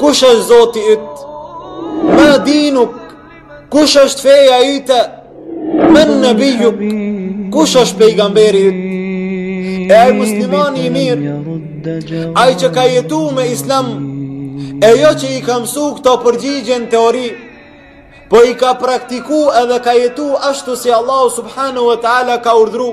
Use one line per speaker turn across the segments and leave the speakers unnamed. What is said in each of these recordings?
Kush është zoti yt? Ma dinuke, kush është feja yte? Men nebijuk, kush është pejgamberi yt? E ai muslimani i mirë, ai që ka jetu me islam, e jo që i ka mësu këto përgjigje në teori, po i ka praktiku edhe ka jetu ashtu si Allahu subhanahu wa taala ka urdhru.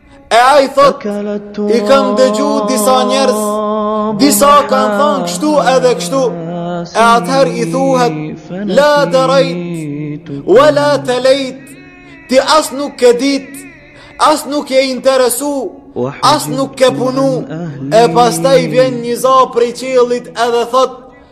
E ai thot,
i kam dëgju disa njerëz, disa kanë thanë kështu edhe kështu, e atëher i thuhet, la derejte, wa la telejte, ti as nuk ke dit, as nuk je interesu, as nuk ke punu, e pastaj vjen një za prej qiellit edhe thot,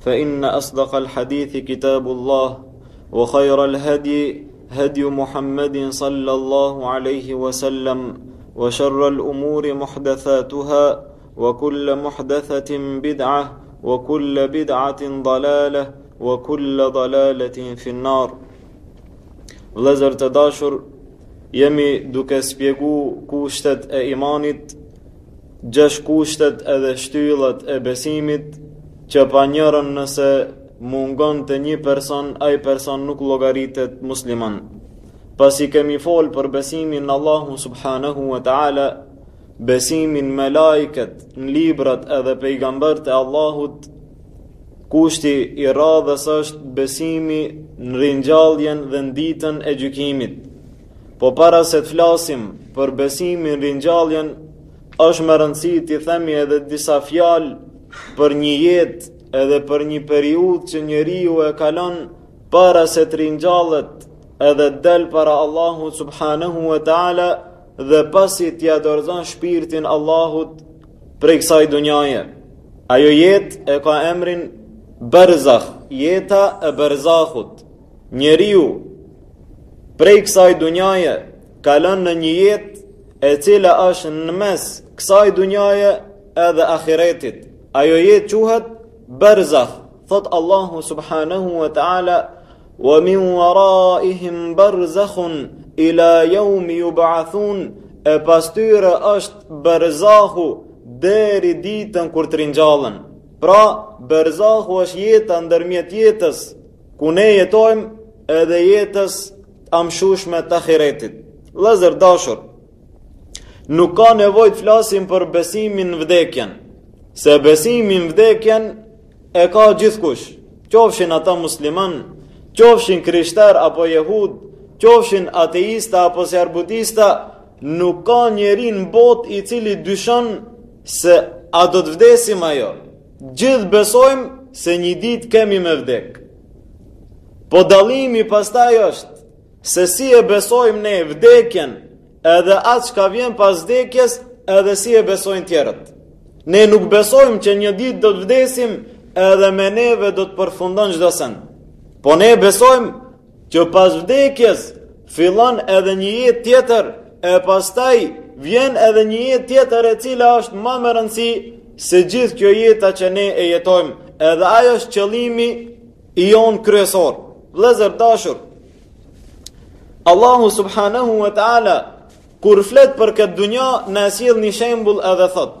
فإن أصدق الحديث كتاب الله وخير الهدي هدي محمد صلى الله عليه وسلم وشر الأمور محدثاتها وكل محدثة بدعة وكل بدعة ضلالة وكل ضلالة في النار Vlezër të dashur, jemi duke spjegu kushtet e imanit, Gjashtë kushtet edhe shtyllat e besimit që pa njërën nëse mungon te një person ai person nuk llogaritet musliman. Pasi kemi fol për besimin në Allahun subhanahu wa taala, besimin melaiket, në librat edhe pejgambert e Allahut, kushti i radhës është besimi në ringjalljen dhe në ditën e gjykimit. Po para se të flasim për besimin, ringjalljen, është me rëndësi t'i themi edhe disa fjalë për një jetë edhe për një periudhë që njeriu e kalon para se të ringjallet edhe del para Allahu subhanahu wa taala dhe pasi t'ia dorëzon shpirtin Allahut prej kësaj dunjaje. Ajo jetë e ka emrin Berzah, jeta e Berzahut. Njeriu prej kësaj dunjaje kalon në një jetë e cila është në mes kësaj dunjaje edhe ahiretit. Ajo jetë quhet berzah, thot Allahu subhanahu wa ta'ala, wa min waraihim berzakhun ila yawmi yub'athun e pas tyre është berzahu deri ditën kur të ringjallen. Pra, berzahu është jeta ndërmjet jetës, ku ne jetojmë edhe jetës t'amshushme të ahiretit. Vllezër dashur, nuk ka nevoj të flasim për besimin vdekjen, se besimin vdekjen e ka gjithkush, qofshin ata musliman, qofshin krishter apo jehud, qofshin ateista apo s'e di, budista, nuk ka njeri n'botë i cili dyshon se a do të vdesim a jo. Gjithë besojmë se një ditë kemi me vdek. Po dallimi pastaj është se si e besojmë ne vdekjen edhe atë çka vjen pas vdekjes edhe si e besojnë tjerët. Ne nuk besojmë që një ditë do të vdesim edhe me neve do të përfundon çdo send. Po ne besojmë Që pas vdekjes fillon edhe një jetë tjetër, e pastaj vjen edhe një jetë tjetër e cila është ma me rëndësi se gjithë kjo jeta që ne e jetojmë, edhe ajo është qëllimi ynë kryesor. Vllezër dashur, Allahu subhanahu wa ta'ala, kur flet për këtë dunja, na e sjell një shembul edhe thotë,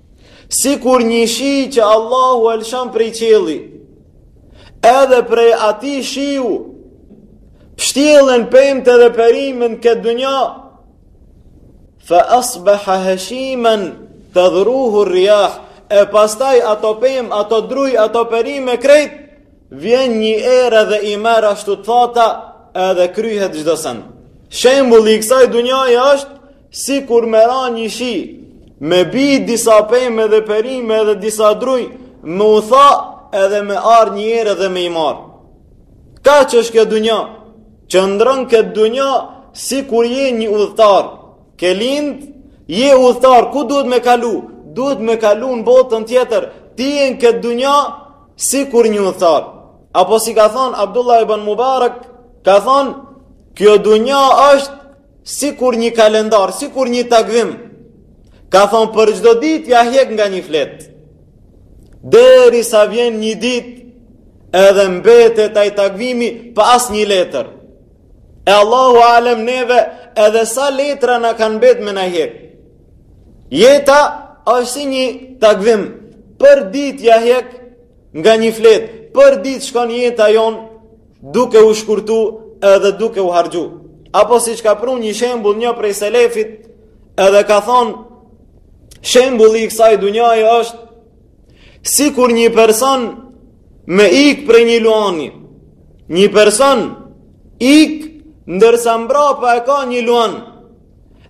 sikur një shi që Allahu e lëshon prej qielli, edhe prej atij shiu, pështjellen pemët edhe perimet në këtë dunja, fa asbaha hashiman tedhruhu rriah, e pastaj ato pemë, ato druj, ato perime krejt, vjen një erë dhe i merr ashtu të thata, edhe kryhet çdo sen. Shembulli i kësaj dunjaje është, Sikur me ra një shi, me bi disa pemë dhe perime dhe disa druj, me u tha edhe me ardh një erë dhe me i marr. Kaq është kjo dunja, qëndron në këtë dunja, sikur je një udhëtar, ke lind, je udhëtar, ku duhet me kalu? Duhet me kalu në botën tjetër, ti je në këtë dunja, sikur një udhëtar. Apo si ka thonë Abdullah ibn Mubarak, ka thonë, kjo dunja është, Sikur një kalendar, sikur një takvim, ka thonë për çdo ditë ia hek nga një fletë. Derisa vjen një ditë edhe mbetet ai takvimi pa asnjë letër. E Allahu alem neve edhe sa letra na kanë mbet me na hek. Jeta është si një takvim përditë ia hek nga një fletë, përditë shkon jeta jonë duke u shkurtu edhe duke u harxhu. Apo siç ka pru një shembul një prej selefit, edhe ka thonë, shembulli i kësaj dunjaje është, sikur një person me ik prej një luani, një person ik ndërsa mbrapa e ka një luan,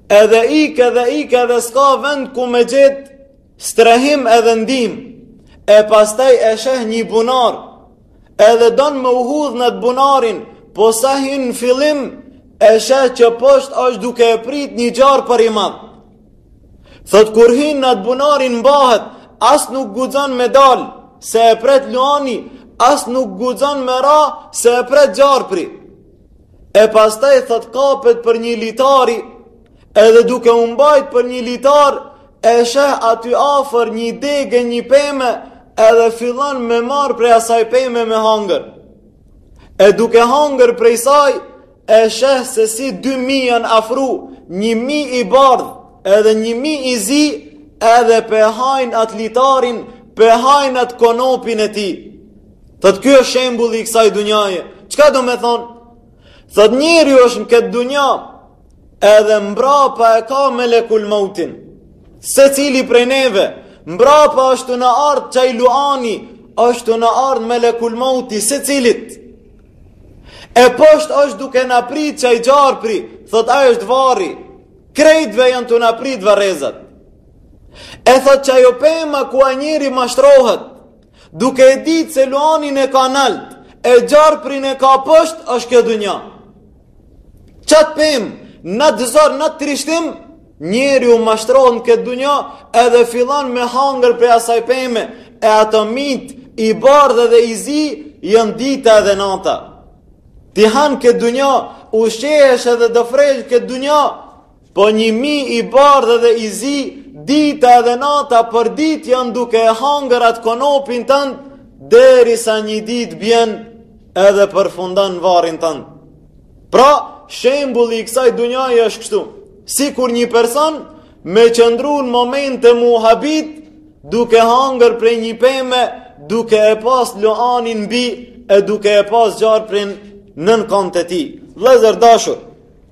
edhe ik edhe ik edhe s'ka vend ku me gjet Strehim edhe ndihmë, e pastaj e sheh një bunar, edhe don me u hudh n'atë bunarin, posa hin në fillim, e sheh që poshtë është duke e prit një gjarpër i madh. Thotë kur hin n'atë bunarin mbahet, as nuk guxon me dal, se e pret luani, as nuk guxon me ra, se e pret gjarpri. E pastaj thotë kapet për një litari, Edhe duke u mbajt për një litar, e sheh aty afër një degë një peme, edhe fillon me marrë prej asaj peme me hangër. E duke hangër prej saj, e sheh se si dy mij janë afru, një mi i bardhë, edhe një mi i zi, edhe pe hajn atë litarin, pe hajn atë konopin e tij. Thotë kjo shembulli i kësaj dunjaje, çka domethënë? Thotë njeriu është në këtë dunja edhe mbrapa e ka melekul mautin. Secili prej neve, mbrapa është tu na ardhë qaj luani, është tu na ardhë melekul mauti, secilit. E poshtë është duke na pritë qaj gjarpri, thotë ai është varri, krejtve janë tu na pritë varrezat. E thotë qajo pema ku ai njeri mashtrohet, Duke e ditë se luanin e ka nalt, e gjarprin e ka poshtë, është kjo dunja. Qatë pemë, n'atë zor, n'atë trishtim, njeriu mashtrohet në këtë dunja, edhe fillon me hangër prej asaj peme, e ato mitë, i bardhë edhe i zi, janë dita edhe nata. Ti han në këtë dunja, ushqehesh edhe dëfrehesh këtë dunja, Po një mi i bardhë edhe i zi, dita edhe nata përditë janë duke e hangër atë konopin tand, derisa një ditë bjen edhe përfundon n'varrin tand. Pra, shembulli i kësaj dunjaje është kështu, sikur një person me qëndru një moment e m'u habitë, duke hangër prej një peme, duke e pas luanin mbi, e duke e pas gjarprin nën komt e tij. Vllezër të dashur,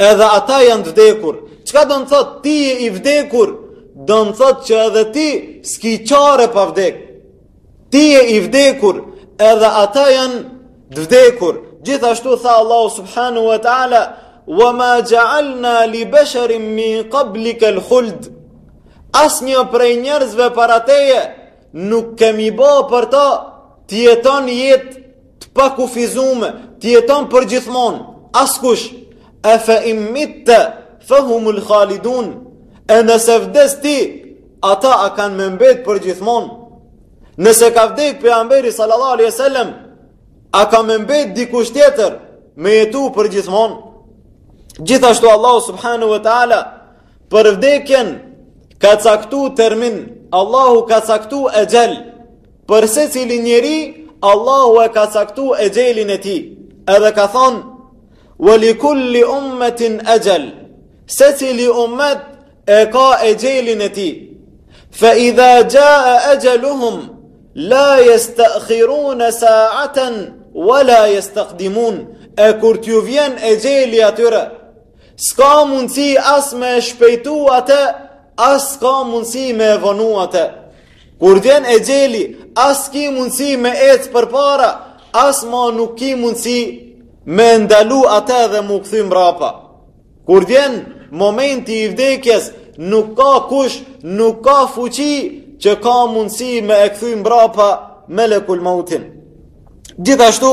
Edhe ata janë të vdekur. Çka do të thotë ti je i vdekur? Do të thotë që edhe ti s'ki çare pa vdek. Ti je i vdekur, edhe ata janë të vdekur. Gjithashtu tha Allahu subhanahu wa taala, "Wa ma ja'alna li basharin min qablika al-khuld." Asnjë prej njerëzve para teje nuk kemi bë për ta të jetojnë jetë Të pakufizume, të jetojnë përgjithmonë, askush, e fe in mitte, fe humul khalidun, e nëse vdes ti, ata a kanë me mbet përgjithmonë. Nëse ka vdek pejgamberi sallallahu alaihi sallam, a ka me mbet dikush tjetër, me jetu përgjithmonë. Gjithashtu Allahu subhanahu wa ta'ala, për vdekjen, ka caktu termin, Allahu ka caktu exhel, Për secilin njeri, Allahu e ka caktu exhelin e tij, edhe ka thonë, Ve li kul-li ummetin exhel, secili ummet e ka exhelin e tij, fe idha xhae exheluhum, la jeste'hirune saaten, ve la jestakdimun, e kur t'ju vjen exheli atyre, s'ka mundësi as me e shpejtu atë, as s'ka mundësi me e vonu atë. Kur vjen exheli, as ki mundësi me ecë përpara, as ma nuk ki mundësi me e ndalu atë dhe m'u kthy mrapa. Kur vjen momenti i vdekjes, nuk ka kush, nuk ka fuqi që ka mundësi me e kthy mrapa Melekul Mautin. Gjithashtu,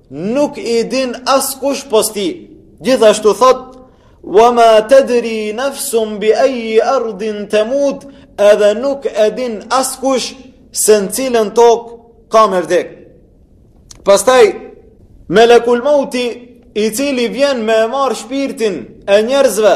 Nuk i din askush pos Tij. Gjithashtu thotë, "Ve ma tedri nefsun bi ejji erdin temut", edhe nuk e din askush se në cilën tokë ka me vdekë. Pastaj Melekul Mauti i cili vjen me e marrë shpirtin e njerëzve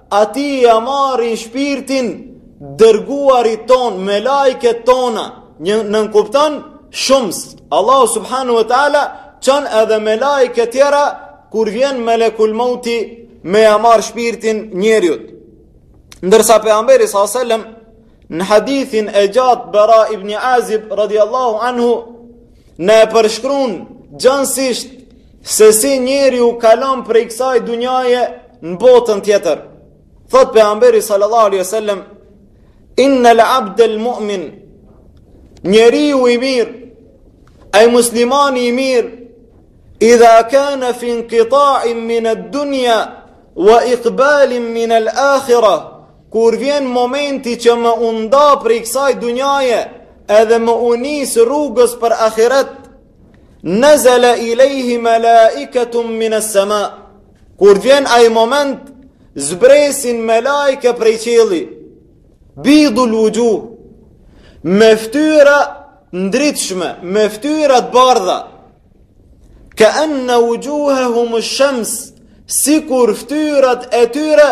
Atij ia marrin shpirtin të dërguarit tonë, melaiket tona, nënkupton shumës. Allahu subhanehu ve teala çon edhe melaike tjera, kur vjen Melekul Mauti me ja marrë shpirtin njeriut. Ndërsa Pejgamberi s.a.s. Në hadithin e gjatë Bara ibn Azib radiallahu anhu na e përshkrun gjanësisht se si njeriu kalon prej kësaj dunjaje në botën tjetër. Thotë Pejgamberi sallallahu alejhi ve sel-lem, innel abdel mu'min, njeriu i mirë, ai muslimani i mirë, idha kane finkitain mined dunja, ve ikbalin minel ahira, Kur vjen momenti që me u nda prej kësaj dunjaje edhe me u nisë rrugës për ahiret, nezele ilejhi melaiketun mines sema. Kur vjen ai moment, zbresin melaike prej qielli, bidul vuxhuh, me ftyra të ndritshme, me ftyra të bardha, ke enne vuxhuhehum shems, sikur ftyrat e tyre,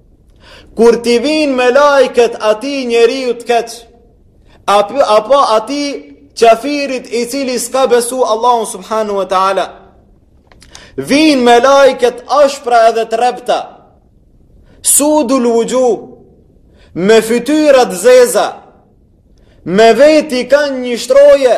Kur t'i vijnë melaiket atij njeriut të keq, apo atij qafirit i cili s'ka besu Allahun subhanehu ve teala, vijnë melaiket t'ashpra edhe të rrepta, sudul vuxhuh, me fytyra t'zeza, me veti kanë një shtroje,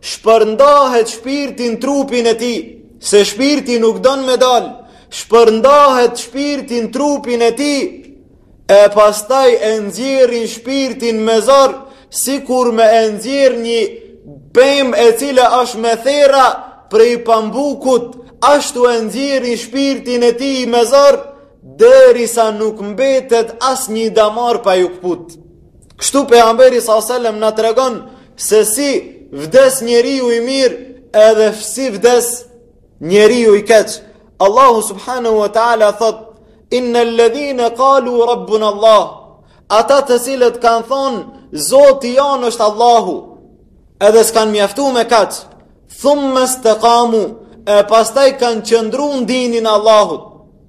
Shpërndahet shpirti n'trupin e tij, se shpirti nuk don me dal, shpërndahet shpirti n'trupin e tij, e pastaj e nxjerrin shpirtin me zor, sikur me e nxjerr një pemë e cila është me therra prej pambukut, ashtu e nxjerrin shpirtin e tij me zor, derisa nuk mbetet asnjë damar pa iu këput. Kështu pejgamberi sa selam na tregon se si vdes njeriu i mirë edhe si vdes njeriu i keq. Allahu subhanahu wa taala thotë: "Innal ladhina qalu rabbuna Allah" Ata të cilët kanë thonë Zoti jonë është Allahu Edhe s'kan mjaftu me kaq Thumma staqamu E pastaj kanë qëndru në dinin e Allahut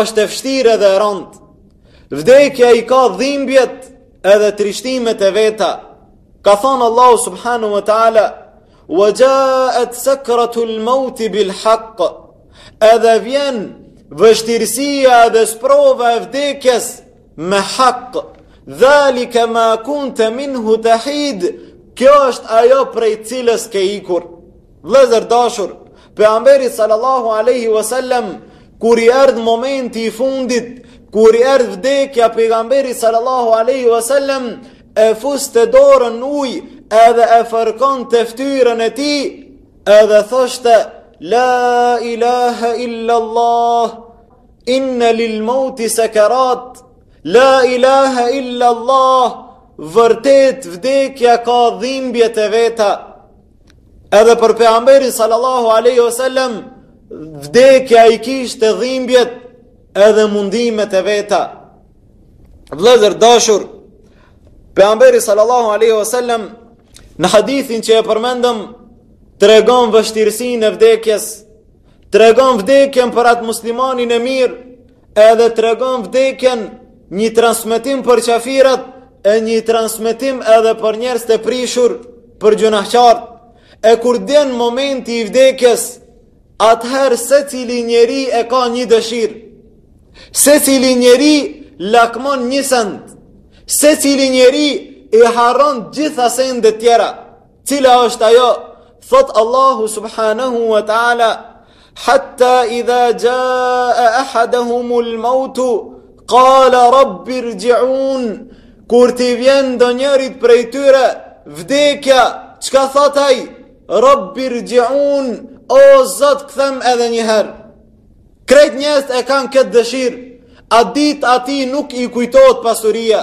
Është e vështirë edhe e rëndë. Vdekja i ka dhimbjet edhe trishtimet e veta. Ka thonë Allahu subhanahu wa taala: "Wa ja'at sakratul maut bil haqq." Edhe vjen vështirësia dhe sprova e vdekjes me hak. Dhalika ma kunta minhu tahid. Kjo është ajo prej të cilës ke ikur. Vëllezër të dashur, Pejgamberi sallallahu alaihi wasallam kur i erdh momenti i fundit, kur i erdh vdekja pejgamberit sallallahu alaihi wasallam e fuste dorën në ujë edhe e fërkonte ftyrën e tij edhe thoshte La ilaha illa Allah Inna lil mauti sakarat La ilaha illa Allah Vërtet vdekja ka dhimbjet e veta Edhe për pejgamberin sallallahu alaihi wasallam vdekja i kishte dhimbjet edhe mundimet e veta. Vëllezër të dashur, pejgamberi sallallahu alaihi wasallam në hadithin që e përmendëm tregon vështirësinë e vdekjes, tregon vdekjen për atë muslimanin e mirë Edhe tregon vdekjen n'një transmetim për qafirat e n'një transmetim edhe për njerëzt e prishur për gjunahqarët. E kur vjen momenti i vdekjes, atëherë secili njeri e ka një dëshirë. Secili njeri lakmon një send. Secili njeri i harron gjitha sendet tjera. Cila është ajo? Thotë Allahu subhanahu wa ta'ala, Hatta idha jaa ahadahumul mautu, qala rabbi rji'un. Kur t'i vjen ndonjërit prej tyre, vdekja, çka thotë ai? Rabbi rji'un, o zot kthem edhe njëherë. Krejt njerëzit e kanë këtë dëshirë, at ditë atij nuk i kujtohet pasuria,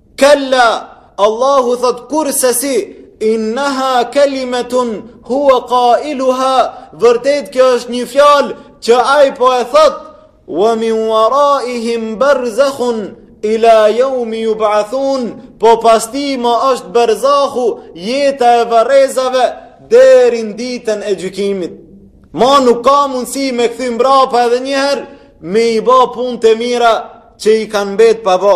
Kalla, Allahu thot kurrsesi, innaha kelimetun huwa kailuha, vërtet kjo është një fjal që ai po e thot, wa min waraihim bërzekhun, ila jaumi jubëathun, po pas tij ma është bërzakhu, jeta e varrezave, deri n'ditën e gjykimit. Ma nuk ka mundësi me kthy mbrapa edhe njëherë, me i ba punët e mira që i kanë mbet pa bo.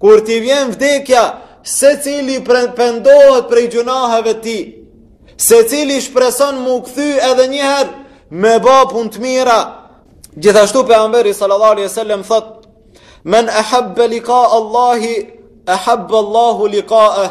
Kur t'i vjen vdekja, secili pendohet prej gjunaheve t'tij, secili shpreson m'u kthy edhe njëherë me ba punë të mira. Gjithashtu Pejgamberi sallallahu alejhi ve sellem thotë, men ehabbe lika Allahi, ehabbe Allahu likaeh,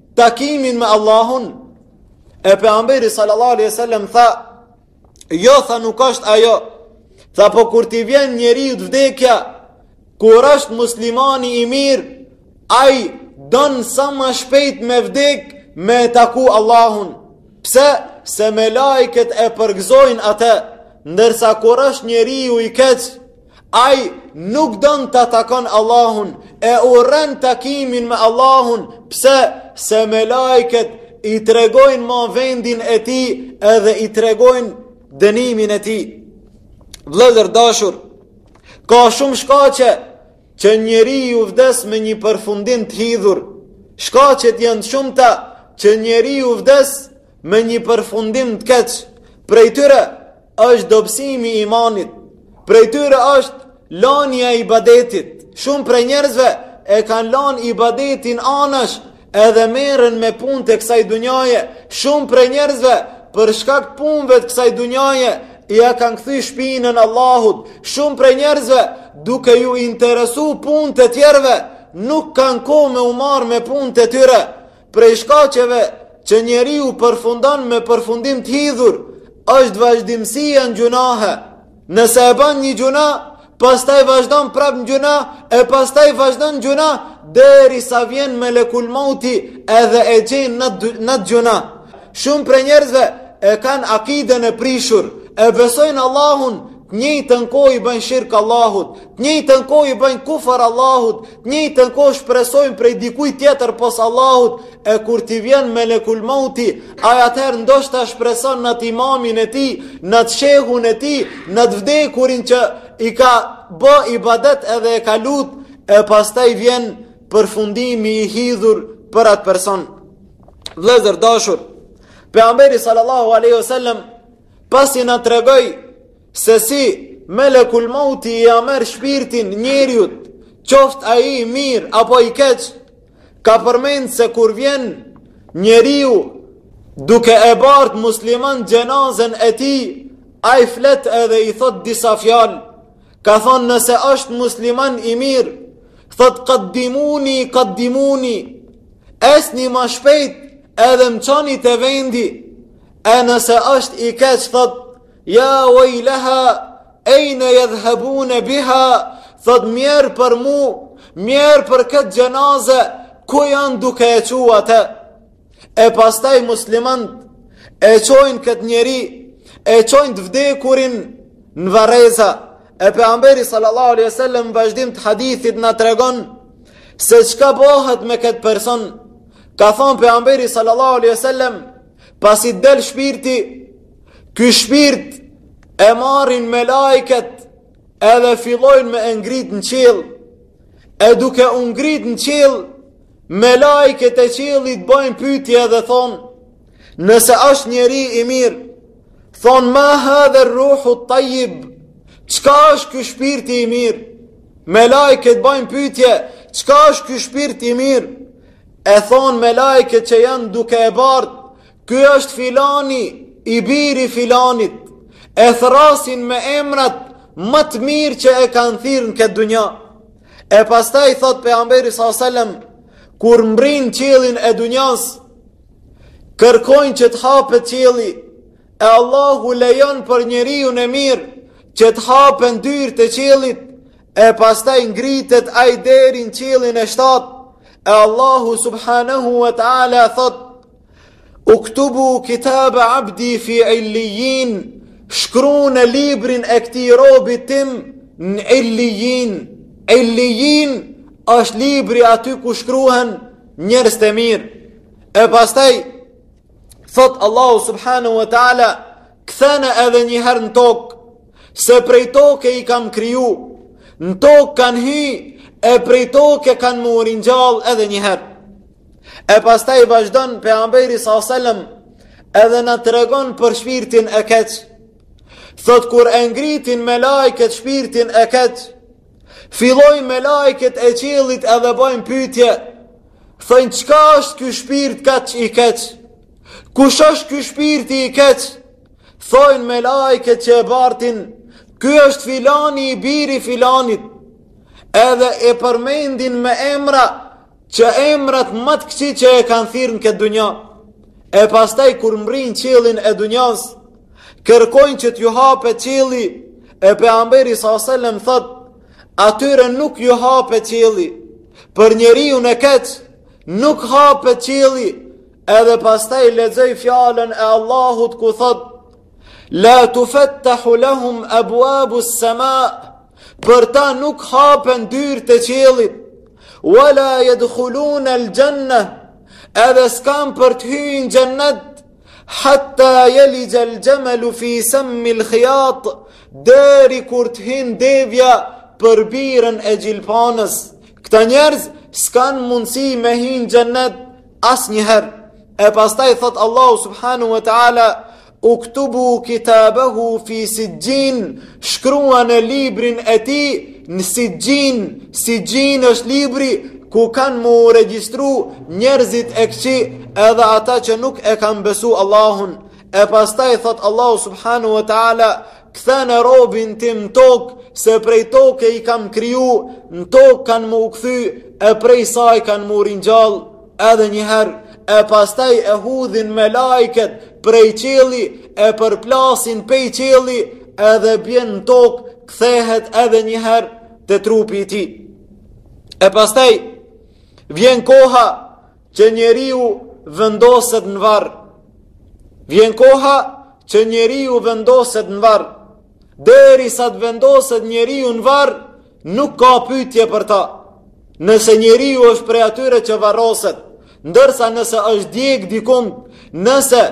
takimin me Allahun, e Pejgamberi sallallahu alaihi wa sallam tha, jo tha nuk është ajo, tha po kur t'i vjen njeriut vdekja, kur është muslimani i mirë, ai don sa ma shpejt me vdek me e taku Allahun, pse, se melajket e përgëzojnë atë, ndërsa kur është njeriu i keq, Ai nuk don ta takon Allahun e urren takimin me Allahun, pse, se melajket i tregojnë ma vendin e tij edhe i tregojnë dënimin e tij. Vllezër t'dashur, ka shumë shkaqe që njeriu vdes me një përfundim të hidhur, shkaqet janë t'shumta që njeriu vdes me një përfundim të keq, prej tyre është dobësimi i imanit. Prej tyre është lania e ibadetit. Shumë prej njerëzve e kanë lanë ibadetin anash edhe merren me punët e kësaj dunjaje. Shumë prej njerëzve për shkak punëve të kësaj dunjaje ia kanë kthy shpinën Allahut. Shumë prej njerëzve duke iu interesu punët e tjerëve nuk kanë kohë me u marrë me punët e tyre. Prej shkaqeve që njeriu përfundon me përfundim të hidhur, është vazhdimësia në gjunahe. Nëse e ban një gjuna, pastaj vazhdon prap në gjuna, e pastaj vazhdon në gjuna, derisa vjen melekul mauti edhe e gjen n'atë gjuna. Shumë prej njerëzve e kanë akiden e prishur, e besojnë Allahun, Të njëjtën kohë i bëjnë shirk Allahut, të njëjtën kohë i bëjnë kufër Allahut, të njëjtën kohë shpresojnë prej dikujt tjetër pos Allahut, e kur t'i vjen melekul mauti, ai atëherë ndoshta shpreson n'atë imamin e tij, n'atë shehun e tij, n'atë t'vdekurin që i ka bë ibadet edhe e ka lut, e pastaj vjen përfundimi i hidhur për atë person. Vllezër t'dashur, Pejgamberi sallallahu aleyhi wa sallem Pasi na tregoj se si Melekul Mauti ia merr shpirtin njeriut, qoftë ai i mirë apo i keq, ka përmend se kur vjen njeriu duke e bart musliman xhenazen e tij, ai flet edhe i thot disa fjalë, ka thonë nëse është musliman i mirë, thot kaddimuni, kaddimuni, ecni ma shpejt edhe më çoni te vendi, E nëse është i keq thot ja vejleha ejne jedhhebune biha thot mjer për mu mjer për këtë xhenaze ku janë duke e çu atë e pastaj muslimanët e çojnë kët njeri e çojnë të vdekurin në varreza e pejgamberi sallallahu alaihi wasallam n'vazhdim të hadithit na tregon se çka bohet me kët person ka thon pejgamberi sallallahu alaihi wasallam pasi t'del shpirti, ky shpirt e marrin melaiket edhe fillojnë me e ngrit në qill, e duke u ngrit në qill, melaiket e qillit bojnë pytje dhe thonë, nëse është njeri i mirë, thonë ma hadhe ruhu tajib, çka është ky shpirti i mirë, melaiket bojnë pytje, çka është ky shpirti i mirë, E thonë melaiket që janë duke e bartë, ky është filani, i biri filanit, e thrasin me emrat më të mirë që e kanë thirr në këtë dunja. E pastaj thotë pejgamberi sa selam, kur mbrin qiellin e dunjas, kërkojnë që të hapet qielli, e Allahu lejon për njeriun e mirë, që të hapen dyert e qiellit, E pastaj ngritet ai deri në qiellin e shtatë, e Allahu subhanahu wa taala thot: "Uktubu kitabe abdi fi illiyin" Shkrune librin e këtij robit tim në illiyin. Illiyin është libri aty ku shkruhen njerëzit e mirë. E pastaj thot Allahu subhanahu wa taala, kthene edhe një herë në tokë se prej toke i kam kriju, në tokë kan' me hy, e prej toke kanë me u ringjallë edhe njëherë. E pastaj vazhdon pejgamberi sa selam, edhe na tregon për shpirtin e keq. Thot kur e ngritin melaiket shpirtin e keq, fillojnë melaiket e qiellit edhe bojnë pytje, thonë çka është ky shpirt kaq i keq, kush është ky shpirti i keq, Thojnë melajket që e bartin, ky është filani i biri i filanit, edhe e përmendin me emra që emrat ma të këqij që e kanë thirrë në këtë dunja. E pastaj kur mbrrin qiellin e dunjas, kërkojnë që t'ju hapet qielli, e pejgamberi sallallahu alejhi ve sellem thotë, atyre nuk ju hapet qielli, për njeriun e keq, nuk hapet qielli, Edhe pastaj lexoi fjalën e Allahut ku thotë La tufattahu lahum abwabu as-sama për ta nuk hapen dyert e qiellit wala yadkhulun al-janna edhe s'kan për të hyrë në xhennet hatta yalija al-jamalu fi samm al-khiyat deri kur të hin devja për birën e gjilpanës këta njerëz s'kan mundësi me hi n'xhennet Asnjëherë. E pastaj thotë Allahu subhanehu wa ta'ala, uktubu kitabahu fi sixhin, shkruane librin e tij, në sixhin, sixhin është libri, ku kanë m'u regjistru njerëzit e këqij edhe ata që nuk e kanë besu Allahun. E pastaj thotë Allahu subhanehu wa ta'ala, Kthene robin tim n'tokë se prej toke i kam kriju në tokë kanë m'u kthy e prej saj kanë m'u ringjall edhe njëherë e pastaj e hudhin melajket prej qielli e përplasin pej qielli edhe bjen në tokë kthehet edhe njëherë te trupi i tij e pastaj vjen koha që njeriu vendoset në varr. Vjen koha që njeriu vendoset në varr. Derisa të vendoset njeriu në varr, nuk ka pytje për ta. Nëse njeriu është prej atyre që varroset, ndërsa nëse është djeg dikund, nëse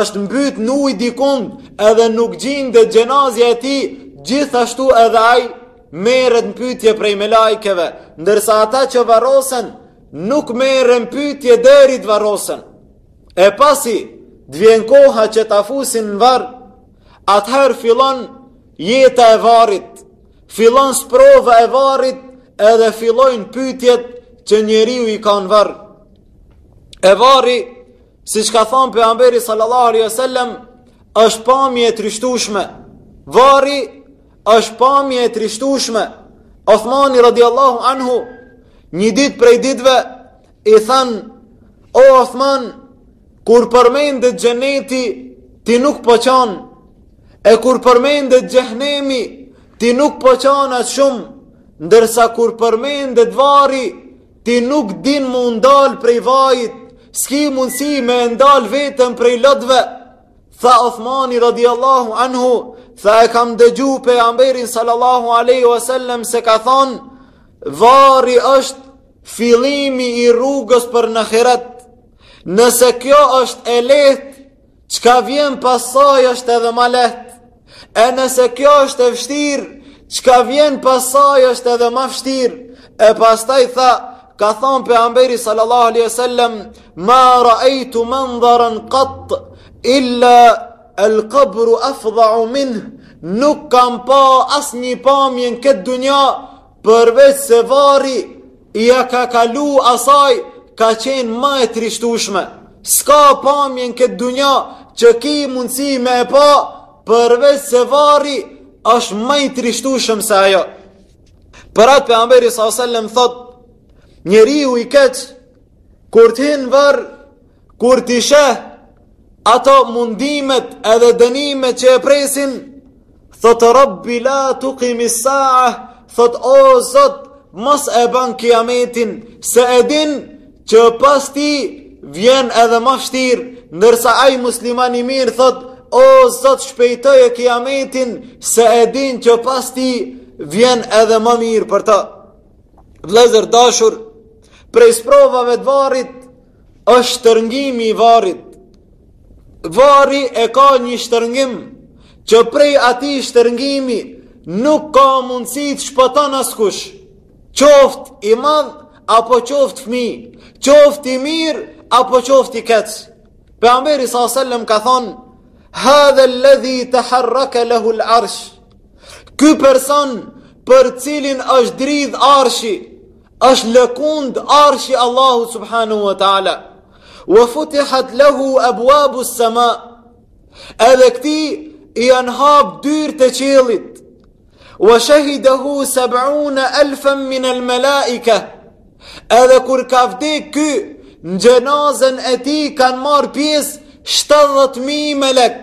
është mbyt në ujë dikund, edhe nuk gjindet xhenazja e tij, gjithashtu edhe ai, merret në pytje prej melajkeve, ndërsa ata që varrosen, Nuk merren n'pytje deri të varrosen. E pasi të vjen koha që ta fusin në varr, atëherë fillon jeta e varrit. Fillon sprova e varrit edhe fillojnë pytjet që njeriu i ka në varr. E varri, siç ka thanë pejgamberi sallallahu alaihi wasallam, është pamje e trishtushme. Varri Është pamje e trishtushme. Othmani radiallahu anhu, një ditë prej ditëve, i thanë, o Othman, kur përmendet xheneti, ti nuk po qan, e kur përmendet xhehnemi, ti nuk po qan aq shumë, ndërsa kur përmendet varri, ti nuk din m'u ndal prej vajit, s'ki mundësi me e ndal veten prej lotëve, Tha Uthmani radiallahu anhu, tha e kam dëgju pejgamberin sallallahu aleyhi wa sallem se ka thonë, varri është fillimi i rrugës për në ahiret, nëse kjo është e lehtë, çka vjen pas saj është edhe ma lehtë, E nëse kjo është e vështirë, çka vjen pas saj është edhe ma vështirë. E pastaj tha, ka thonë Pejgamberi sallallahu alaihi wasallam, ma ra'aytu manzaran qat illa al-qabru afdha'u minhu nuk kam pa asnjë pamje në këtë dunja përveç se varri ia ka kalu asaj ka qenë ma e trishtushme. S'ka pamje n'këtë dunja që ki mundësi me e pa, përveç se varri është ma i trishtushëm se ajo. Për atë Pejgamberi s.a.s. thot, njeriu i keq, kur t'hin n'varr, kur t'i sheh, Ato mundimet edhe dënimet që e presin, thot Rabbi la tuqimi sa'a, thot o Zot, mos e bën kiametin, se e din që pas tij vjen edhe ma vështirë, ndërsa ai muslimani mirë thot o Zot shpejtoje kiametin, se e din që pas tij vjen edhe ma mirë për ta. Vllezër t'dashur, prej sprovave të varrit, Është shtërngimi i varrit. Varri e ka një shtërngim që prej atij shtërngimi nuk ka mundësi të shpëton askush. Qoftë i madh apo qoftë fëmijë, qoftë i mirë apo qoftë i keq. Pejgamberi sa selam ka thonë: "Hadha alladhi taharraka lahu al-arsh." Ky person për t'cilin është dridh arshi, Është lëkund arshi i Allahut subhanahu wa taala. Wa futihat lahu abwabu as-sama. Edhe këtij i janë hap dyrt e qiellit. Wa shahidahu 70000 min al-malaika. Edhe kur ka vdek ky, në xhenazën e tij kanë marrë pjesë 70.000 melek.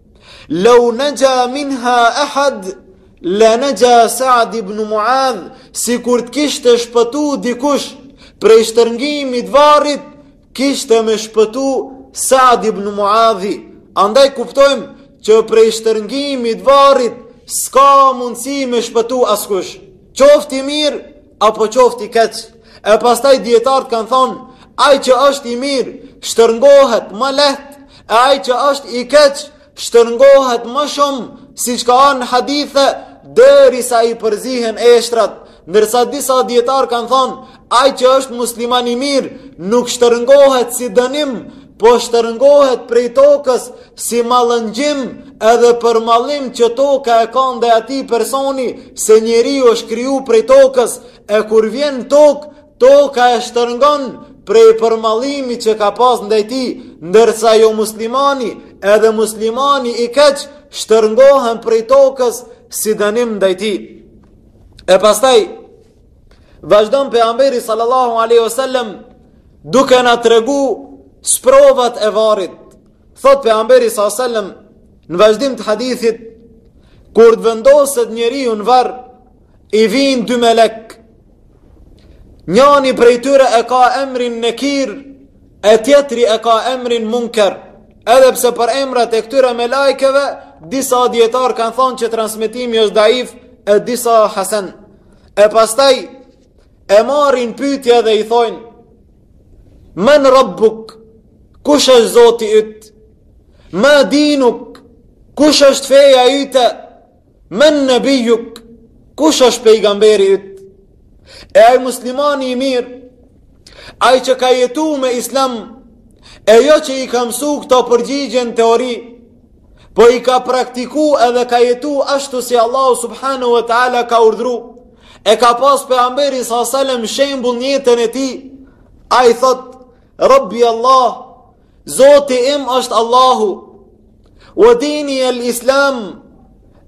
Lau naja minha ahad, la naja Saad ibn Muadh, sikur të kishte shpëtu dikush, prej shtërngimit t'varrit, kishte me shpëtu Saad ibn Muadhi. Andaj kuptojmë që prej shtërngimit t'varrit, s'ka mundësi me shpëtu askush. Qoftë i mirë, Apo qoftë i keq. E pastaj dijetarët kanë thonë, ai që është i mirë shtërngohet më lehtë, e ai që është i keq shtërngohet më shumë, siç ka ardhë në hadithe derisa i përzihen eshtrat. Ndërsa disa dijetarë kanë thonë, ai që është musliman i mirë nuk shtërngohet si dënim po shtërngohet prej tokës si mallëngjim edhe përmallim që toka e ka ndaj atij personi se njeriu osht kriju prej tokës e kur vjen n'tokë, toka e shtërngon prej përmallimi që ka pas ndaj tij ndërsa jomuslimani edhe muslimani i keq shtërngohen prej tokës si dënim ndaj tij e pastaj vazhdon pejgamberi sallallahu aleyhi wasallem Duke na tregu sprovat e varrit, thotë pejgamberi Sasallem, në vazhdim të hadithit, kur të vendoset njeriu në varr, i vijnë dy melekë, njani prej tyre e ka emrin Nekir, e tjetri e ka emrin Munker, edhe pse për emrat e këtyre melaikeve, disa dijetarë kanë thanë që transmetimi është daif, e disa hasan. E pastaj, e marrin n'pytje dhe i thojnë, men rabbuk, kush është zoti yt, ma dinuk, kush është feja yte, men nebijuk, kush është pejgamberi yt. E ai muslimani i mirë, ai që ka jetu me islam, e jo që i ka mësu këto përgjigje n'teori, Po i ka praktiku edhe ka jetu ashtu si Allahu subhanu wa ta'ala ka urdhru. E ka pas pejgamberin sasalem shembull n'jetën e tij. Ai thotë, Rabbi Allah, zoti im është Allahu. Wa dini el islam,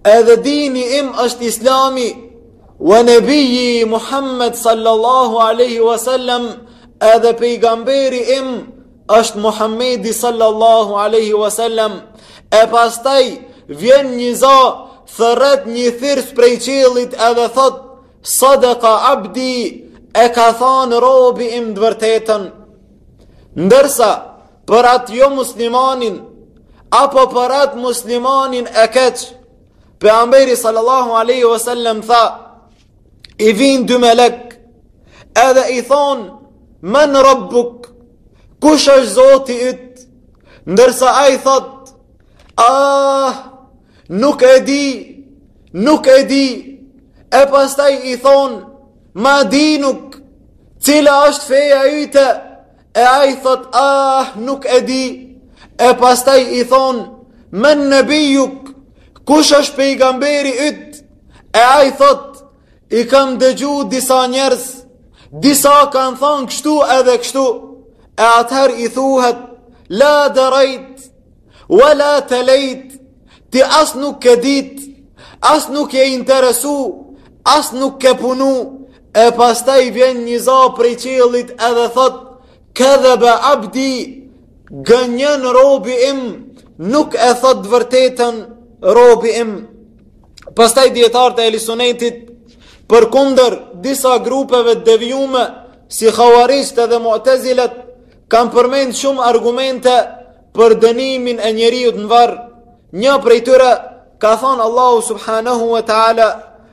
edhe dini im është islami. Wa nebiji Muhammed sallallahu aleyhi wa sallam, edhe pejgamberi im është. është Muhammedi sallallahu aleyhi wasallam, e pastaj vjen një za thërret një thirrës prej qiellit edhe thotë, sadaka abdi e ka thanë robi im të vërtetën. Ndërsa, për atë jomuslimanin, apo për atë muslimanin e keq, pejgamberi sallallahu aleyhi wasallam tha, i vijnë dy melekë, edhe i thonë, men rabbuk, kush është zoti yt, ndërsa ai thotë, ah, nuk e di, nuk e di, e pastaj i thonë, ma dinuk, cila është feja yte, E ai thotë, ah, nuk e di. E pastaj i thonë, men nebijuk, kush është pejgamberi yt? E ai thotë, i kam dëgju disa njerëz, disa kanë thanë kështu edhe kështu, e atëherë i thuhet, la derajt, wa la telejt, ti as nuk ke ditë, as nuk je interesu, as nuk ke punu, E pastaj vjen një za prej qiellit edhe thotë, kedhebe abdi, gënjen robi im, nuk e thotë vërtetën robi im. Pastaj dijetarët e ehli sunetit, përkundër disa grupeve të devijume, si havarixht edhe mu'tezilet, kanë përmend shumë argumente për dënimin e njeriut në varr. Një prej tyre ka thënë Allahu subhanahu wa ta'ala,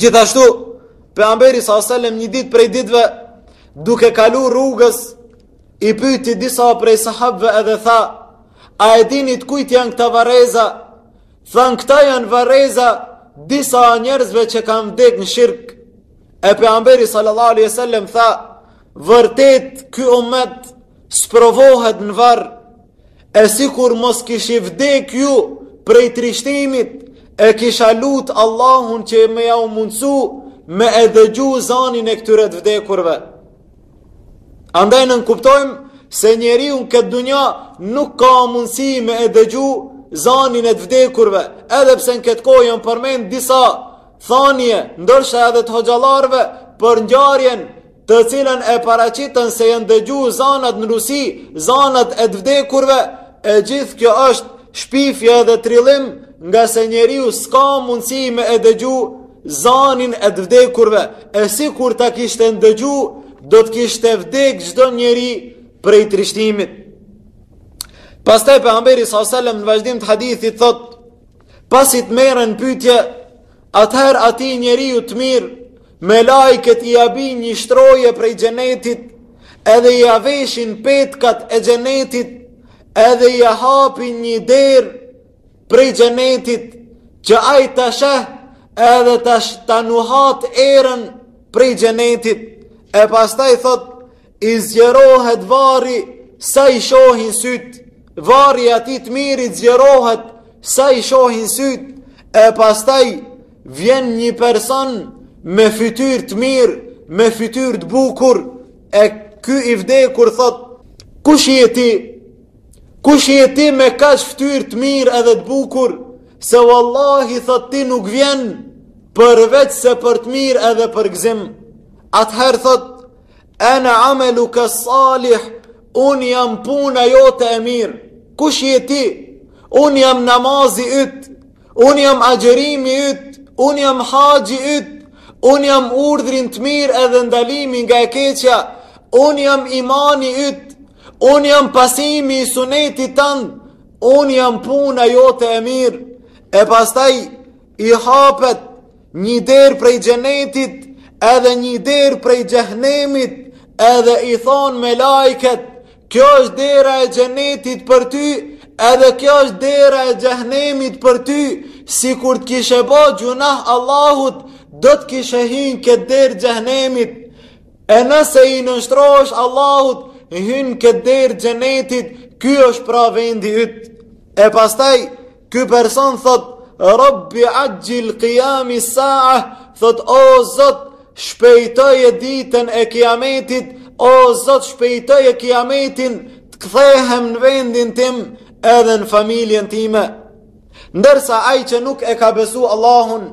Gjithashtu, pejgamberi alejhi selam një ditë prej ditëve duke kalu rrugës i pyti disa prej sahabëve edhe tha: "A e dini të kujt janë këta varreza?" Thanë këta janë varreza disa njerëzve që kanë vdek në shirk. E pejgamberi sallallahu alaihi wasallam tha: "Vërtet ky umet Sprovohet në varr e sikur mos kishi vdek ju prej trishtimit e kisha lut Allahun që me jau mundësu me e dëgju zanin e këtyre të vdekurve. Andaj ne nënkuptojmë se njeriu në këtë dunja nuk ka mundësi me e dëgju zanin e të vdekurve, edhe pse në këtë kohë janë përmend disa thanje, ndoshta edhe të hoxhallarve për ngjarjen të cilën e paraqitën, se janë dëgju zanat në Rusi, zanat e të vdekurve, e gjithë kjo është shpifje dhe trillim ngase njeriu s'ka mundësi me e dëgju zanin e të vdekurve, e sikur ta kishte ndëgju, do të kishte vdek çdo njeri prej trishtimit. Pastaj pejgamberi alejhi selam në vazhdim të hadithit thotë, Pasi të merren pyetje, atëherë atij njeriu të mirë melaiket ia bijnë një shtrojë prej xhenetit, edhe ia veshin petkat e xhenetit, edhe ia hapin një derë prej xhenetit, që ai ta sheh edhe ta, ta nuhat erën prej xhenetit, e pastaj thotë, I zgjerohet varri sa i shohin sytë, varri atij të mirit zgjerohet sa i shohin sytë, e pastaj vjen një person me fytyrë të mirë, me fytyrë të bukur, e ky i vdekur thotë, kush je ti? Kush je ti me kaq fytyrë të mirë edhe të bukur? Se wallahi thotë ti nuk vjen përveç se për të mirë edhe për gëzim. Atëherë thotë, Ena amaluka salih, unë jam puna jote e mirë. Kush je ti? Unë jam namazi yt, unë jam agjerimi yt, unë jam haxhi yt, unë jam urdhri në të mirë edhe ndalimi nga e keqja, unë jam imani yt, unë jam pasimi i sunetit tënd, unë jam puna jote e mirë. E pastaj, I hapet një derë prej xhenetit edhe një derë prej xhehnemit edhe i thonë melaiket, kjo është dera e xhenetit për ty, edhe kjo është dera e xhehnemit për ty, sikur të kishe ba gjunah Allahut, do të kishe hynë këtë derë xhehnemit, e nëse i nënshtrohesh Allahut, hynë këtë derë xhenetit, ky është pra vendi yt, e pastaj, Ky person thotë, Rabbi axhil qiyami sa'a, thotë, o Zot, shpejtoje ditën e kiametit, o Zot, shpejtoje kiametin, të kthehem në vendin tim edhe në familjen time. Ndërsa ai që nuk e ka besu Allahun,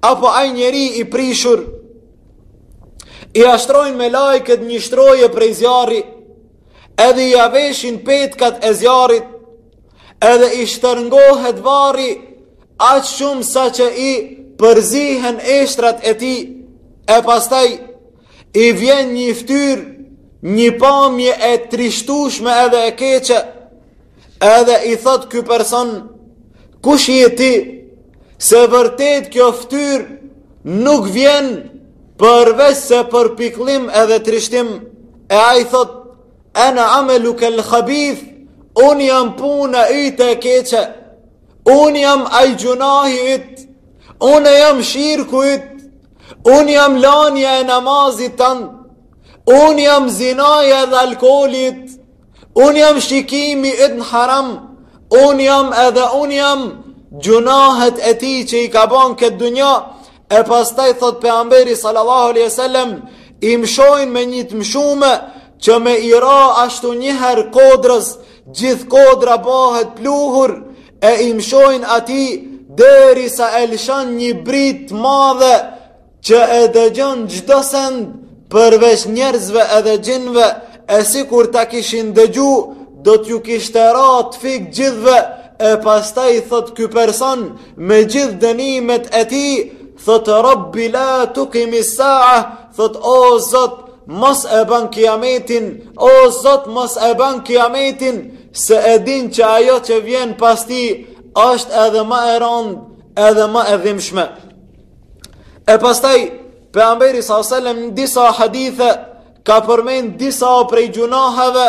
apo ai njeri i prishur, ia shtrojnë melaiket një shtroje prej zjarri, edhe ia veshin petkat e zjarrit, edhe i shtërngohet varri aq shumë saqë i përzihen eshtrat e tij, e pastaj i vjen një ftyrë, një pamje e trishtushme edhe e keqe, edhe i thotë ky person, kush je ti, se vërtet kjo ftyrë nuk vjen përveç se për pikllim edhe trishtim, e ai thotë, Ana amaluka al-khabith, un jam puna jote e keqe. Un jam ai gjunahi yt. Un jam shirku yt. Un jam lanja e namazit tand. Un jam zinaja dhe alkoolit. Un jam shikimi yt në haram. Un jam edhe un jam gjunahet e tij që i ka ban këtë dunja E pastaj thotë pejgamberi sallallahu alaihi wasallam, i mshojnë me një të mshume që me i ra ashtu një herë kodrës, gjithë kodra bahet pluhur e i mshojnë atij derisa e lëshon një britë të madhe që e dëgjon çdo send përveç njerëzve edhe xhinve, e sikur ta kishin dëgju, do t'ju kishte ra të fik gjithve, e pastaj thotë ky person, Me gjithë dënimet e tij, thotë Rabbi la tukimi sa'a, thotë o Zot, mos e ban kiametin, o Zot, mos e ban kiametin, se e din që ajo që vjen pas tij, është edhe ma e randë, edhe ma e dhimbshme. E pastaj, pejgamberi s.a.s. në disa hadithe, ka përmend disa prej gjunaheve,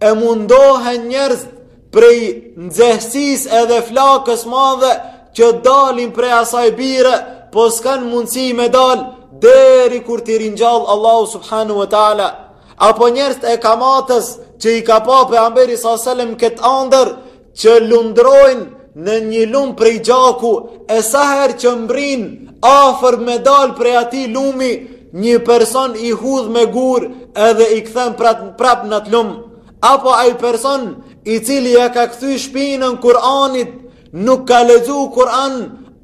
E mundohen njerëzt prej nxehtësisë edhe flakës madhe që dalin prej asaj bire, po s'kanë mundësi me dalë deri kur t'i ringjall Allahu subhanahu wa ta'ala. Apo njerëzit e kamatës që i ka pa pejgamberi s.a.s. këtë andër, që lundrojnë në një lum prej gjaku, e sa herë që mbrin afër me dal prej atij lumi, një person i hudh me gurë edhe i kthen prap n'at lum, apo ai person i cili e ka kthy shpinën Kur'anit, nuk ka lexu Kur'an,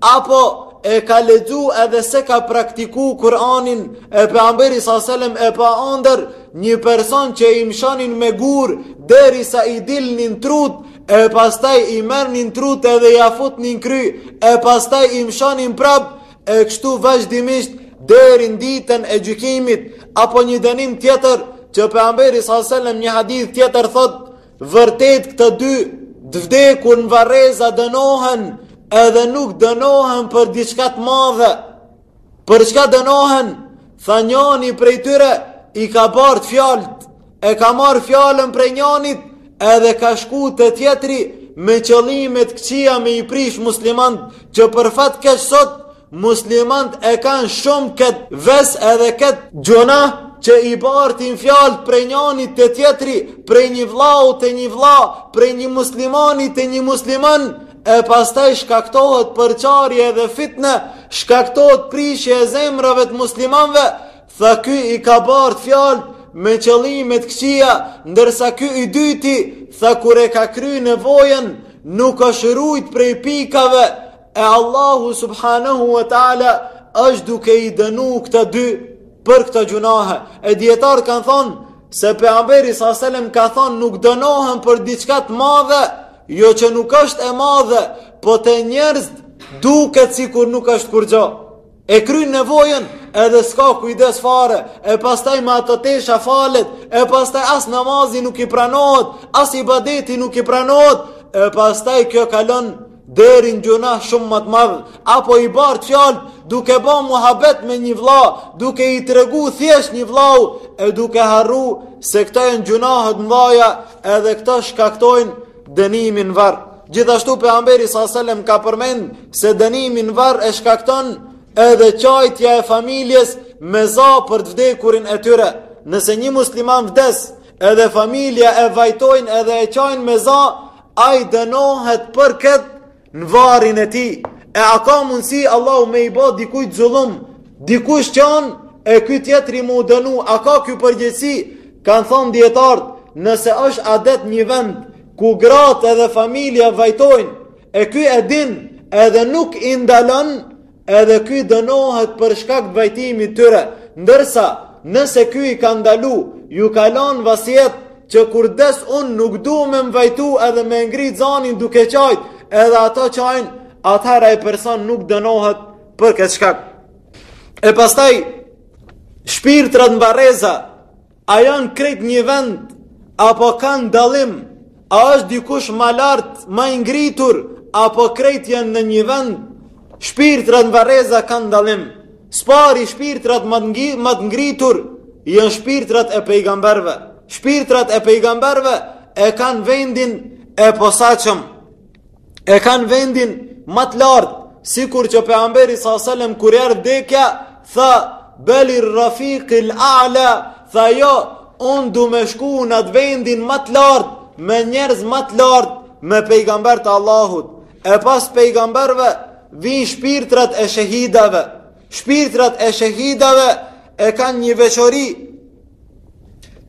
Apo e ka lexu edhe s'e ka praktiku Kur'anin e pejgamberi sa selam e pa n'andërr një person që i mshonin me gur derisa i dilnin trut e pastaj i merrnin trut edhe ia futnin n'kry e pastaj i mshonin prap e kështu vazhdimisht deri në ditën e gjykimit apo një dënim tjetër që pejgamberi sa selam një hadith tjetër thotë Vërtet këta dy të vdekur në varreza dënohen edhe nuk dënohen për diçka të madhe. Për çka dënohen? Tha njëri prej tyre i ka bërë fjalët, e ka marr fjalën prej njërit edhe ka shku të tjetri me qëllimet këqia me i prish muslimant që për fat kesh sot Muslimant e kanë shumë kët ves edhe kët gjynah që i bartin fjalët prej njanit te tjetri, prej një vllau te një vlla, prej një muslimani te një musliman, e pastaj shkaktohet përçarje dhe fitne, shkaktohet prishje e zemrave të muslimanve, tha ky i ka bart fjalët me qëllime t'këqija, ndërsa ky i dyti, tha kur e ka kry nevojën, nuk është rujt prej pikave, E Allahu subhanahu wa ta'ala është duke i dënu këta dy për këto gjunahe. E dijetarët kanë thonë, se pejgamberi s.a.s. ka thonë nuk dënohen për diçka t'madhe, jo që nuk është e madhe, po te njerëzit duket sikur nuk është kurgjo. E kryn nevojën edhe s'ka kujdes fare, e pastaj me ato tesha falet, e pastaj as namazi nuk i pranohet, as ibadeti nuk i pranohet, e pastaj kjo kalon deri në gjunah shumë ma të madh, apo i bart fjalët duke ba muhabet me një vëlla, duke i tregu thjesht një vëllau e duke harru se këto janë gjunahe t'mdhaja edhe këto shkaktojnë Dënimin në varr. Gjithashtu pejgamberi sallallahu alajhi wasallam ka përmend se dënimin në varr e shkakton edhe qajtja e familjes me za për të vdekurin e tyre. Nëse një musliman vdes, edhe familja e vajtojnë edhe e qajnë me za, ai dënohet për këtë në varrin e tij, e a ka mundësi Allahu me i ba dikujt zullum, dikush qan e ky tjetri me u dënu, a ka ky përgjegjësi? Kanë thon dijetarët, nëse është adet një vend ku gratë edhe familja vajtojnë, e ky e din, edhe nuk i ndalon, Edhe ky dënohet për shkak të vajtimit të tyre, ndërsa nëse ky i ka ndalu, ju ka lanë vasijet që kur des unë nuk du me më vajtu edhe me e ngri zanin duke qajt, edhe ato qajnë, atëherë ai person nuk dënohet për këtë shkak. E pastaj, shpirtrat në varreza, A janë krejt një vend, apo kanë dallim, a është dikush ma lart, ma i ngritur, apo krejt janë në një vend, shpirtrat në varreza kanë dallim, s'pari shpirtrat ma të ngritur, janë shpirtrat e pejgamberve, shpirtrat e pejgamberve e kanë vendin e posaçëm, e kanë vendin ma të lartë, sikur që pejgamberi s.a.s. kur erdhi vdekja, tha Belir Rafiq el A'la, tha jo, unë du me shku në atë vendin ma të lartë, me njerëz ma të lartë, me pejgamberë të Allahut. E pas pejgamberve vijnë shpirtrat e shehidave. Shpirtrat e shehidave e kanë një veçori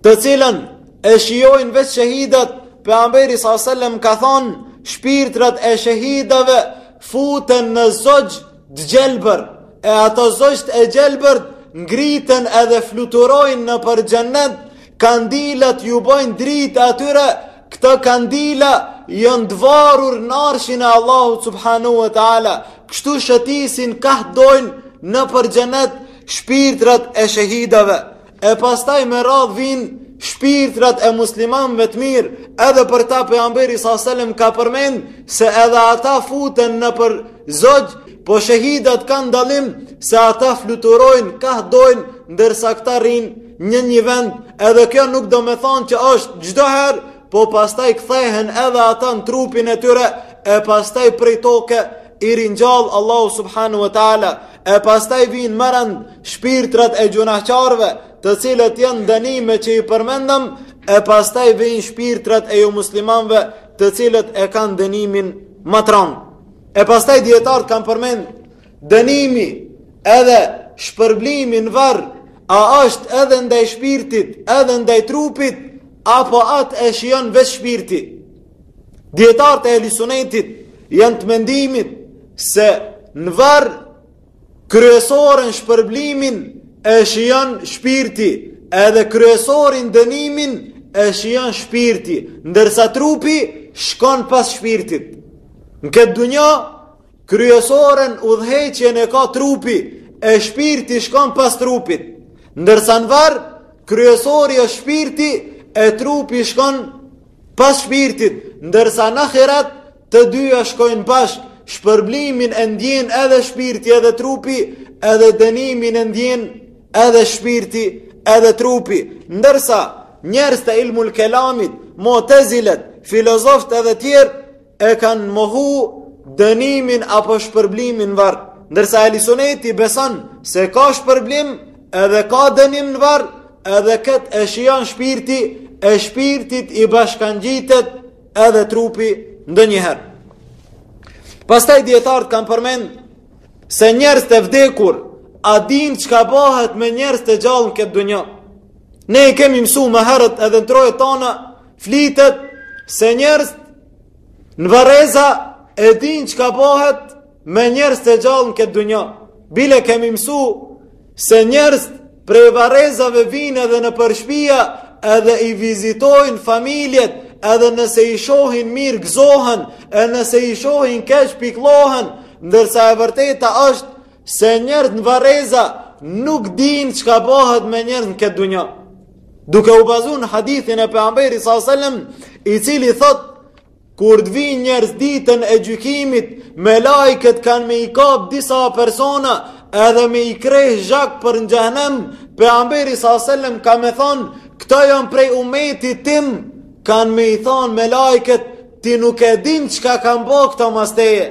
të cilën e shijojnë veç shehidat, pejgamberi s.a.s. ka thonë shpirtrat e shehidave futen në zogj të gjelbër e ato zogjtë e gjelbër ngriten edhe fluturojnë nëpër xhenet kandilat ju bojnë dritë atyre Këta kandila janë të varur në arshin e Allahut subhanehu ue ta'ala, kështu shëtisin kah të dojnë nëpër xhenet shpirtrat e shehidave, e pastaj me radhë vijnë shpirtrat e muslimanëve të mirë, edhe për ta pejgamberi s.a.s. ka përmend se edhe ata futen nëpër zogj, po shehidat kanë dallim se ata fluturojnë kah të dojnë ndërsa këta rrinë Në një vend, edhe kjo nuk do me thonë që është çdo herë, po pastaj kthehen edhe ata në trupin e tyre, e pastaj prej toke, i ringjall Allahu subhanehu wa ta'ala, e pastaj vijnë me rend shpirtrat e gjynahqarve, të cilët janë dënime që i përmendëm, e pastaj vijnë shpirtrat e jomuslimanve, të cilët e kanë dënimin ma t'ronë. E pastaj dijetarët kanë përmend, Dënimi edhe shpërblimi në varr a është edhe ndaj shpirtit edhe ndaj trupit apo atë e shijon veç shpirti. Dijetarët e Ehli Sunetit janë të mendimit se në varr kryesoren shpërblimin e shijon shpirti, edhe kryesorin dënimin e shijon shpirti, ndërsa trupi shkon pas shpirtit. Në këtë dunja, Kryesoren udhëheqjen e ka trupi, e shpirti shkon pas trupit. Ndërsa në varr, kryesori është shpirti, e trupi shkon pas shpirtit, ndërsa në ahiret të dyja shkojnë bashkë, shpërblimin e ndjen edhe shpirti edhe trupi, edhe dënimin e ndjen edhe shpirti edhe trupi. Ndërsa njerëz të ilmul kelamit, mutezilet, filozofët edhe të tjerë e kanë mohu dënimin apo shpërblimin në varr, ndërsa Ehli Suneti beson se ka shpërblim edhe ka dënim në varr, edhe këtë e shijon shpirti, e shpirtit i bashkangjitet edhe trupi ndonjëherë. Pastaj dijetarët kanë përmend se njerëzt e vdekur, a dinë çka bahet me njerëz të gjallë në këtë dunja. Ne e kemi mësu më herët edhe në trojet tona, flitet se njerëzt në varreza e dinë çka bohet me njerëz të gjallë në këtë dunja. Bile kemi mësu se njerëzt prej varrezave vijnë edhe nëpër shpia edhe i vizitojnë familjet edhe nëse i shohin mirë gëzohen e nëse i shohin keq pikllohen ndërsa e vërteta është Se njerëzt në varreza nuk dinë çka bahet me njerëz në këtë dunja. Duke u bazu në hadithin e pejgamberit s.a.s. i cili thotë, kur të vijnë njerëzt ditën e gjykimit, melaiket kanë me i kap disa persona edhe me i kreh zhag për në xhehnem, pejgamberi s.a.s. ka me thonë, këta janë prej umetit tim, kanë me i thonë melaiket, ti nuk e din çka kanë ba këta mas teje.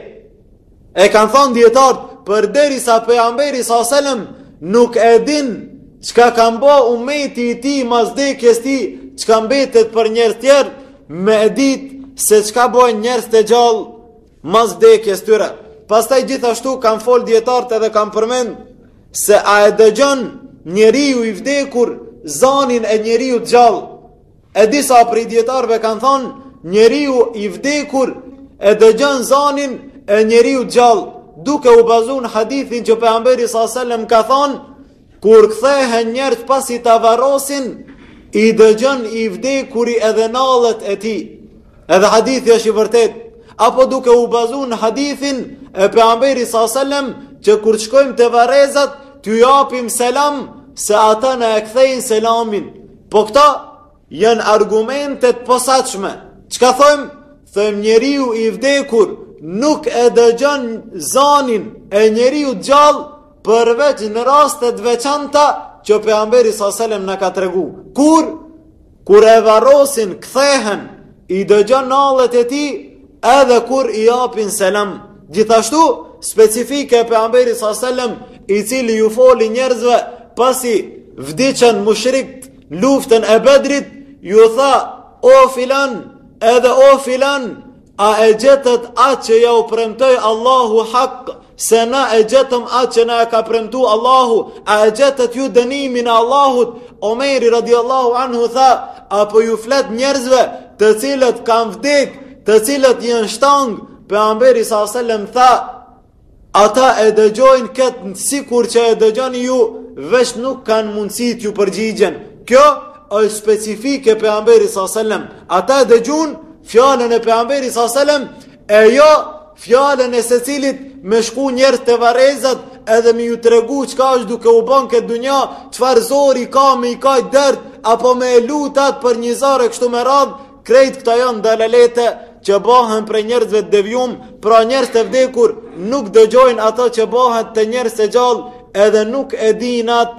E kanë thënë dijetarët përderisa pejgamberi s.a.s. nuk e din çka ka me ba umeti i tij mas vdekjes tij çka mbetet për njerëz tjerë me e dit se çka bëjnë njerëz të gjallë mas vdekjes tyre. Pastaj gjithashtu kanë fol dijetarët edhe kanë përmend se a e dëgjon njeriu i vdekur zanin e njeriut gjallë. E disa prej dijetarëve kanë thënë, njeriu i vdekur e dëgjon zanin e njeriut gjallë, duke u bazuar në hadithin që pejgamberi s.a.s. ka thënë, kur kthehen njerëz pasi ta varrosin, i dëgjon i vdekuri edhe nallet e tij. Edhe hadithi është i vërtetë apo duke u bazuar në hadithin e pejgamberit s.a.s. që kur shkojmë te varrezat t'ju japim selam se ata na e kthejnë selamin Po këto janë argumente të posaçme. Çka thojmë? Thojmë njeriu i vdekur nuk e dëgjon zanin e njeriut gjallë përveç në raste të veçanta që pejgamberi s.a.s. na ka tregu. Kur? Kur e varrosin, kthehen, I dëgjon nallet e tij edhe kur i japin selam. Gjithashtu, specifike e pejgamberit sa selam, i cili ju foli njerëzve pasi vdiqën mushrikt n'luftën e Bedrit, ju tha o filan, edhe o filan, a e gjetët atë që jau premtoi Allahu hak Se na e gjetëm atë që na e ka premtu Allahu, a e gjetët ju dënimin e Allahut, Omeri radiallahu anhu tha, apo ju flet njerëzve të cilët kanë vdek, të cilët janë shtang, pejgamberi sa sëllem tha, ata e dëgjojnë këtë sikur që e dëgjoni ju, veç nuk kanë mundësi t'ju përgjigjen. Kjo është specifike e pejgamberit sa sëllem, ata e dëgjojnë fjalën e pejgamberit sa sëllem, E jo fjalën e secilit me shku njerëz te varrezat edhe me ju tregu çka është duke u bon n'këtë dunja, çfarë zori ka me i kajt dert, apo me e lut atë për një zor e kështu me radhë, krejt këto janë dalalete që bëhen prej njerëzve të devijum, pra njerëzit e vdekur nuk dëgjojnë ato që bahet te njerëzit e gjallë edhe nuk e din atë